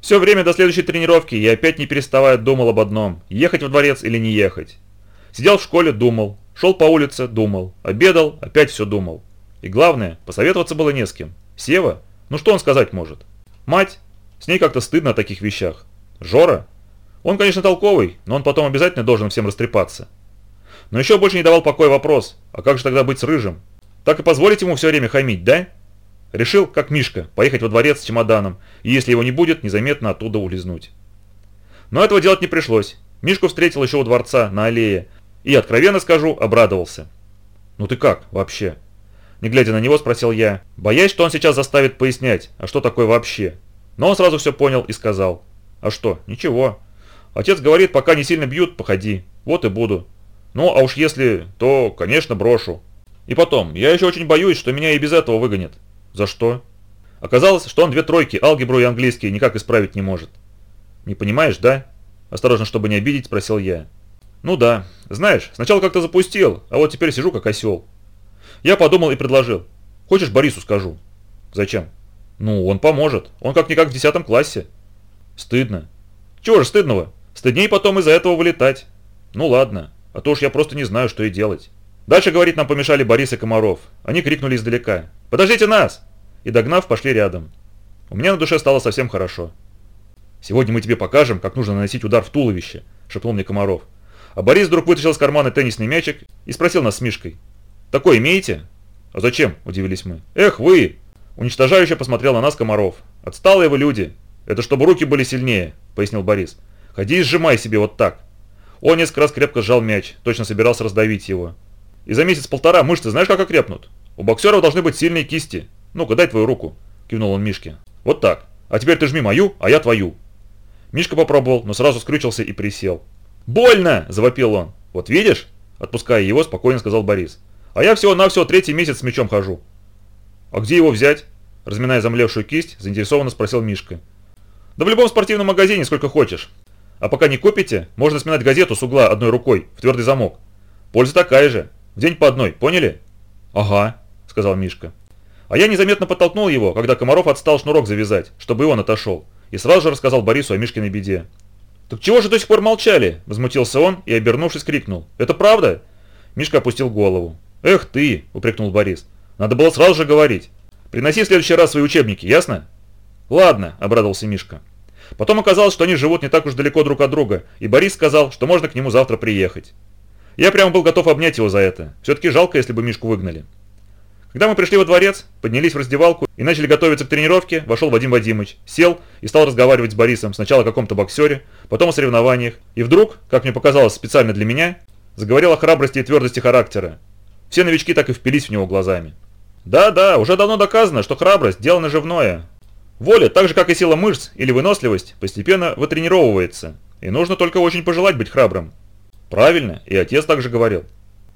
Все время до следующей тренировки я опять не переставая думал об одном – ехать во дворец или не ехать. Сидел в школе – думал, шел по улице – думал, обедал – опять все думал. И главное, посоветоваться было не с кем. Сева? Ну что он сказать может? Мать? С ней как-то стыдно о таких вещах. Жора? Он, конечно, толковый, но он потом обязательно должен всем растрепаться. Но еще больше не давал покоя вопрос, а как же тогда быть с Рыжим? Так и позволить ему все время хамить, да? Решил, как Мишка, поехать во дворец с чемоданом, и если его не будет, незаметно оттуда улизнуть. Но этого делать не пришлось. Мишку встретил еще у дворца, на аллее, и, откровенно скажу, обрадовался. «Ну ты как, вообще?» Не глядя на него, спросил я, боясь, что он сейчас заставит пояснять, а что такое вообще. Но он сразу все понял и сказал. «А что, ничего. Отец говорит, пока не сильно бьют, походи. Вот и буду. Ну, а уж если, то, конечно, брошу. И потом, я еще очень боюсь, что меня и без этого выгонят. За что? Оказалось, что он две тройки, алгебру и английский, никак исправить не может. Не понимаешь, да? Осторожно, чтобы не обидеть, спросил я. Ну да. Знаешь, сначала как-то запустил, а вот теперь сижу как осел. Я подумал и предложил. Хочешь, Борису скажу? Зачем? Ну, он поможет. Он как-никак в десятом классе. Стыдно. Чего же стыдного? Стыдней потом из-за этого вылетать. Ну ладно, а то уж я просто не знаю, что и делать. Дальше, говорит, нам помешали Борис и Комаров. Они крикнули издалека. «Подождите нас!» И догнав, пошли рядом. У меня на душе стало совсем хорошо. «Сегодня мы тебе покажем, как нужно наносить удар в туловище», – шепнул мне Комаров. А Борис вдруг вытащил из кармана теннисный мячик и спросил нас с Мишкой. «Такой имеете?» «А зачем?» – удивились мы. «Эх, вы!» Уничтожающе посмотрел на нас Комаров. «Отсталые вы люди! Это чтобы руки были сильнее», – пояснил Борис. «Ходи и сжимай себе вот так». Он несколько раз крепко сжал мяч, точно собирался раздавить его. И за месяц-полтора мышцы знаешь, как окрепнут? У боксеров должны быть сильные кисти. Ну-ка, дай твою руку», – кивнул он Мишке. «Вот так. А теперь ты жми мою, а я твою». Мишка попробовал, но сразу скрючился и присел. «Больно!» – завопил он. «Вот видишь?» – отпуская его, спокойно сказал Борис. «А я всего-навсего третий месяц с мячом хожу». «А где его взять?» – разминая замлевшую кисть, заинтересованно спросил Мишка. «Да в любом спортивном магазине сколько хочешь. А пока не купите, можно сминать газету с угла одной рукой в твердый замок. Польза такая же. В день по одной, поняли?» «Ага», – сказал Мишка. А я незаметно подтолкнул его, когда Комаров отстал шнурок завязать, чтобы и он отошел, и сразу же рассказал Борису о Мишкиной беде. «Так чего же до сих пор молчали?» – возмутился он и, обернувшись, крикнул. «Это правда?» Мишка опустил голову. «Эх ты!» – упрекнул Борис. «Надо было сразу же говорить. Приноси в следующий раз свои учебники, ясно?» «Ладно», – обрадовался Мишка. Потом оказалось, что они живут не так уж далеко друг от друга, и Борис сказал, что можно к нему завтра приехать. Я прямо был готов обнять его за это. Все-таки жалко, если бы Мишку выгнали. Когда мы пришли во дворец, поднялись в раздевалку и начали готовиться к тренировке, вошел Вадим Вадимович, сел и стал разговаривать с Борисом сначала о каком-то боксере, потом о соревнованиях, и вдруг, как мне показалось специально для меня, заговорил о храбрости и твердости характера. Все новички так и впились в него глазами. Да-да, уже давно доказано, что храбрость – дело наживное. Воля, так же как и сила мышц или выносливость, постепенно вытренировывается, и нужно только очень пожелать быть храбрым. Правильно, и отец также говорил.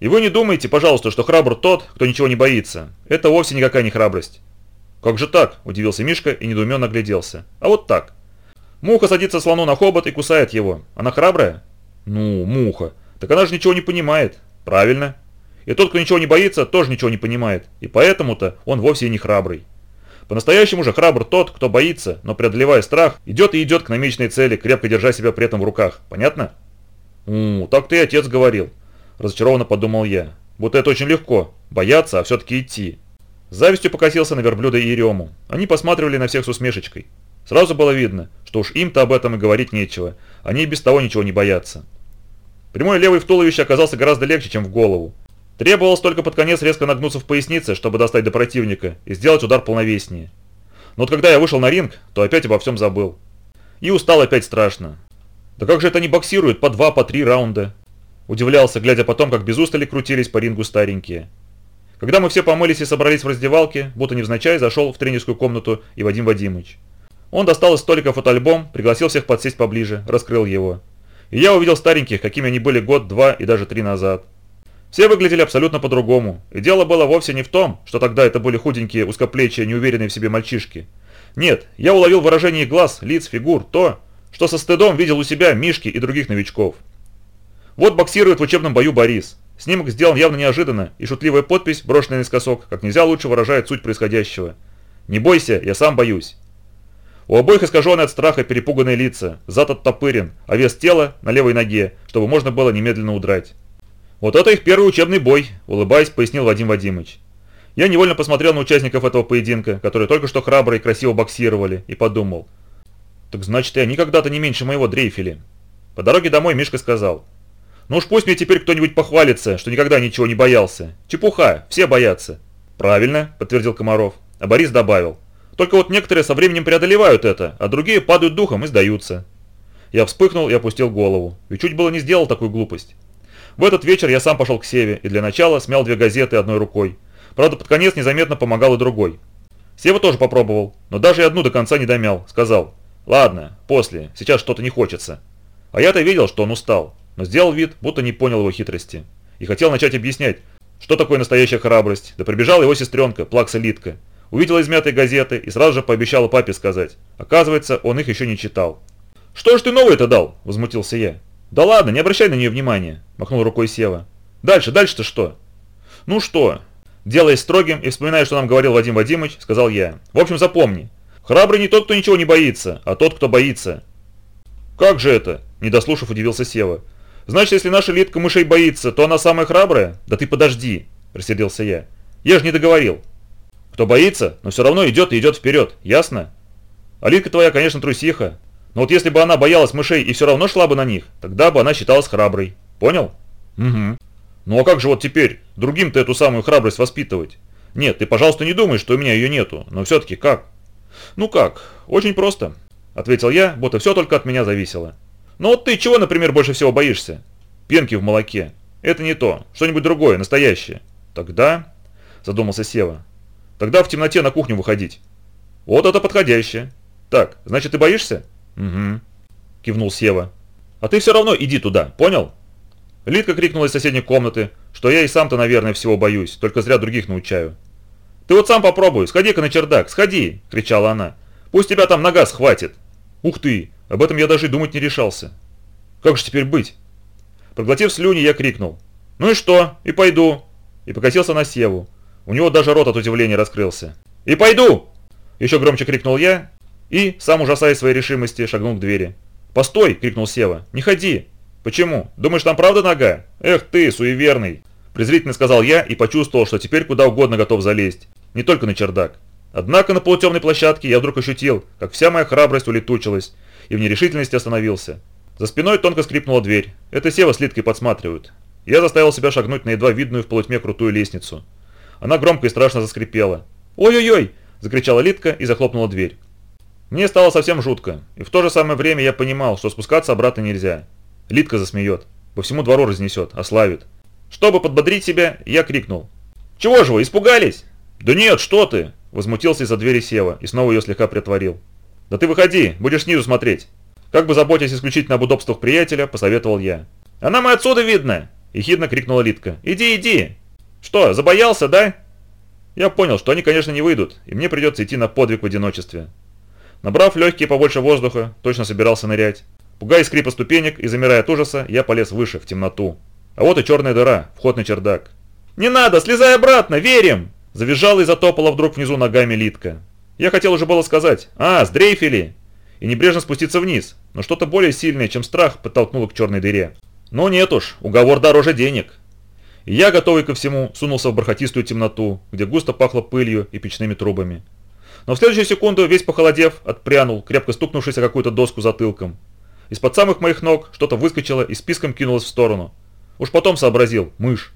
И вы не думайте, пожалуйста, что храбр тот, кто ничего не боится. Это вовсе никакая не храбрость. Как же так? Удивился Мишка и недоуменно огляделся. А вот так. Муха садится слону на хобот и кусает его. Она храбрая? Ну, муха. Так она же ничего не понимает. Правильно. И тот, кто ничего не боится, тоже ничего не понимает. И поэтому-то он вовсе и не храбрый. По-настоящему же храбр тот, кто боится, но преодолевая страх, идет и идет к намеченной цели, крепко держа себя при этом в руках. Понятно? «У, так ты и отец говорил», – разочарованно подумал я. «Вот это очень легко. Бояться, а все-таки идти». Завистью покосился на верблюда и Ерему. Они посматривали на всех с усмешечкой. Сразу было видно, что уж им-то об этом и говорить нечего. Они и без того ничего не боятся. Прямой левый в туловище оказался гораздо легче, чем в голову. Требовалось только под конец резко нагнуться в пояснице, чтобы достать до противника и сделать удар полновеснее. Но вот когда я вышел на ринг, то опять обо всем забыл. И устал опять страшно. Да как же это они боксируют по два, по три раунда? Удивлялся, глядя потом, как без устали крутились по рингу старенькие. Когда мы все помылись и собрались в раздевалке, будто невзначай зашел в тренерскую комнату и Вадим Вадимович. Он достал из столика фотоальбом, пригласил всех подсесть поближе, раскрыл его. И я увидел стареньких, какими они были год, два и даже три назад. Все выглядели абсолютно по-другому, и дело было вовсе не в том, что тогда это были худенькие, узкоплечие, неуверенные в себе мальчишки. Нет, я уловил выражение глаз, лиц, фигур, то, что со стыдом видел у себя Мишки и других новичков. Вот боксирует в учебном бою Борис. Снимок сделан явно неожиданно, и шутливая подпись, брошенная наискосок, как нельзя лучше выражает суть происходящего. «Не бойся, я сам боюсь». У обоих искаженные от страха перепуганные лица, зад оттопырен, а вес тела на левой ноге, чтобы можно было немедленно удрать. «Вот это их первый учебный бой», – улыбаясь, пояснил Вадим Вадимович. Я невольно посмотрел на участников этого поединка, которые только что храбро и красиво боксировали, и подумал. Так значит, и они когда-то не меньше моего дрейфили. По дороге домой Мишка сказал. Ну уж пусть мне теперь кто-нибудь похвалится, что никогда ничего не боялся. Чепуха, все боятся. Правильно, подтвердил Комаров. А Борис добавил. Только вот некоторые со временем преодолевают это, а другие падают духом и сдаются. Я вспыхнул и опустил голову, и чуть было не сделал такую глупость. В этот вечер я сам пошел к Севе и для начала смял две газеты одной рукой. Правда, под конец незаметно помогал и другой. Сева тоже попробовал, но даже и одну до конца не домял. Сказал, ладно, после, сейчас что-то не хочется. А я-то видел, что он устал, но сделал вид, будто не понял его хитрости. И хотел начать объяснять, что такое настоящая храбрость. Да прибежала его сестренка, плакса Литка. Увидела измятые газеты и сразу же пообещала папе сказать. Оказывается, он их еще не читал. «Что ж ты новое-то дал?» – возмутился я. «Да ладно, не обращай на нее внимания», – махнул рукой Сева. «Дальше, дальше-то что?» «Ну что?» Делаясь строгим и вспоминая, что нам говорил Вадим Вадимович, сказал я. «В общем, запомни. Храбрый не тот, кто ничего не боится, а тот, кто боится». «Как же это?» – не дослушав, удивился Сева. «Значит, если наша Литка мышей боится, то она самая храбрая?» «Да ты подожди», – рассердился я. «Я же не договорил». Кто боится, но все равно идет и идет вперед, ясно? Алитка твоя, конечно, трусиха, но вот если бы она боялась мышей и все равно шла бы на них, тогда бы она считалась храброй. Понял? Угу. Ну а как же вот теперь другим-то эту самую храбрость воспитывать? Нет, ты, пожалуйста, не думай, что у меня ее нету, но все-таки как? Ну как, очень просто, ответил я, будто все только от меня зависело. Ну вот ты чего, например, больше всего боишься? Пенки в молоке. Это не то, что-нибудь другое, настоящее. Тогда, задумался Сева, Тогда в темноте на кухню выходить. Вот это подходящее. Так, значит ты боишься? Угу. Кивнул Сева. А ты все равно иди туда, понял? Лидка крикнула из соседней комнаты, что я и сам-то, наверное, всего боюсь, только зря других научаю. «Ты вот сам попробуй, сходи-ка на чердак, сходи!» – кричала она. «Пусть тебя там нога схватит!» «Ух ты! Об этом я даже думать не решался!» «Как же теперь быть?» Проглотив слюни, я крикнул. «Ну и что? И пойду!» И покосился на Севу. У него даже рот от удивления раскрылся. «И пойду!» Еще громче крикнул я и, сам ужасаясь своей решимости, шагнул к двери. «Постой!» – крикнул Сева. «Не ходи!» «Почему? Думаешь, там правда нога? Эх ты, суеверный!» Презрительно сказал я и почувствовал, что теперь куда угодно готов залезть. Не только на чердак. Однако на полутемной площадке я вдруг ощутил, как вся моя храбрость улетучилась, и в нерешительности остановился. За спиной тонко скрипнула дверь. Это Сева с Литкой подсматривают. Я заставил себя шагнуть на едва видную в полутьме крутую лестницу. Она громко и страшно заскрипела. «Ой-ой-ой!» – закричала Литка и захлопнула дверь. Мне стало совсем жутко, и в то же самое время я понимал, что спускаться обратно нельзя. Литка засмеет, по всему двору разнесет, ославит. Чтобы подбодрить себя, я крикнул. «Чего же вы, испугались?» «Да нет, что ты!» – возмутился из-за двери Сева и снова ее слегка притворил. «Да ты выходи, будешь снизу смотреть!» Как бы заботясь исключительно об удобствах приятеля, посоветовал я. «А нам и отсюда видно!» – ехидно крикнула Литка. «Иди, иди!» «Что, забоялся, да?» Я понял, что они, конечно, не выйдут, и мне придется идти на подвиг в одиночестве. Набрав легкие побольше воздуха, точно собирался нырять. Пугая скрипа ступенек и замирая от ужаса, я полез выше, в темноту. А вот и черная дыра, вход на чердак. «Не надо, слезай обратно, верим!» Завизжала и затопала вдруг внизу ногами Литка. Я хотел уже было сказать «А, сдрейфили!» и небрежно спуститься вниз, но что-то более сильное, чем страх, подтолкнуло к черной дыре. Но нет уж, уговор дороже денег. И я, готовый ко всему, сунулся в бархатистую темноту, где густо пахло пылью и печными трубами. Но в следующую секунду, весь похолодев, отпрянул, крепко стукнувшись о какую-то доску затылком. Из-под самых моих ног что-то выскочило и списком кинулось в сторону. Уж потом сообразил, мышь.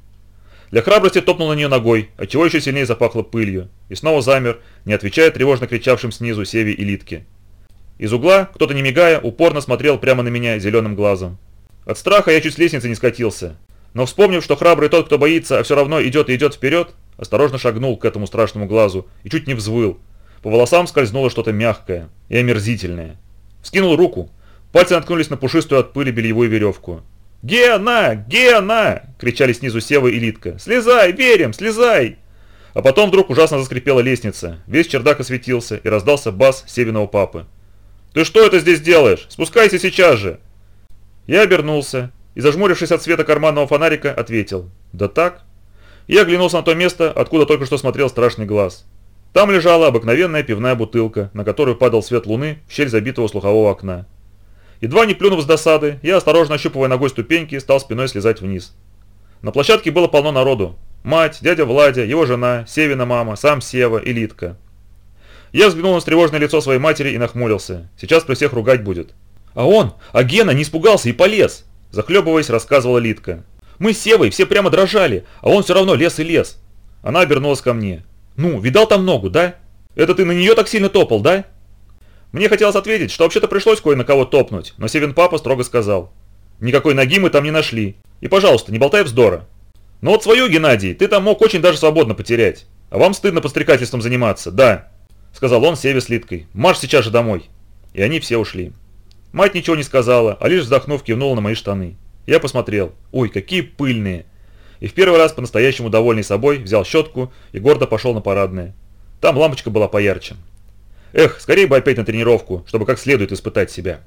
Для храбрости топнул на нее ногой, отчего еще сильнее запахло пылью, и снова замер, не отвечая тревожно кричавшим снизу Севе и Литке. Из угла, кто-то не мигая, упорно смотрел прямо на меня зеленым глазом. От страха я чуть с лестницы не скатился, но вспомнив, что храбрый тот, кто боится, а все равно идет и идет вперед, осторожно шагнул к этому страшному глазу и чуть не взвыл. По волосам скользнуло что-то мягкое и омерзительное. Вскинул руку. Пальцы наткнулись на пушистую от пыли бельевую веревку. «Гена! Гена!» – кричали снизу Сева и Литка. «Слезай, верим, слезай!» А потом вдруг ужасно заскрипела лестница. Весь чердак осветился и раздался бас Севиного папы. «Ты что это здесь делаешь? Спускайся сейчас же!» Я обернулся и, зажмурившись от света карманного фонарика, ответил «Да так». Я оглянулся на то место, откуда только что смотрел страшный глаз. Там лежала обыкновенная пивная бутылка, на которую падал свет луны в щель забитого слухового окна. Едва не плюнув с досады, я, осторожно ощупывая ногой ступеньки, стал спиной слезать вниз. На площадке было полно народу. Мать, дядя Владя, его жена, Севина мама, сам Сева и Литка. Я взглянул на встревоженное лицо своей матери и нахмурился. Сейчас при всех ругать будет. А он, а Гена не испугался и полез. Захлебываясь, рассказывала Литка. Мы с Севой все прямо дрожали, а он все равно лез и лез. Она обернулась ко мне. «Ну, видал там ногу, да? Это ты на нее так сильно топал, да?» Мне хотелось ответить, что вообще-то пришлось кое на кого топнуть, но Севин папа строго сказал. «Никакой ноги мы там не нашли. И, пожалуйста, не болтай вздора. Но вот свою, Геннадий, ты там мог очень даже свободно потерять. А вам стыдно подстрекательством заниматься, да», — сказал он Севе с Литкой. «Марш сейчас же домой». И они все ушли. Мать ничего не сказала, а лишь вздохнув кивнула на мои штаны. Я посмотрел. Ой, какие пыльные. И в первый раз по-настоящему довольный собой взял щетку и гордо пошел на парадное. Там лампочка была поярче. Эх, скорее бы опять на тренировку, чтобы как следует испытать себя.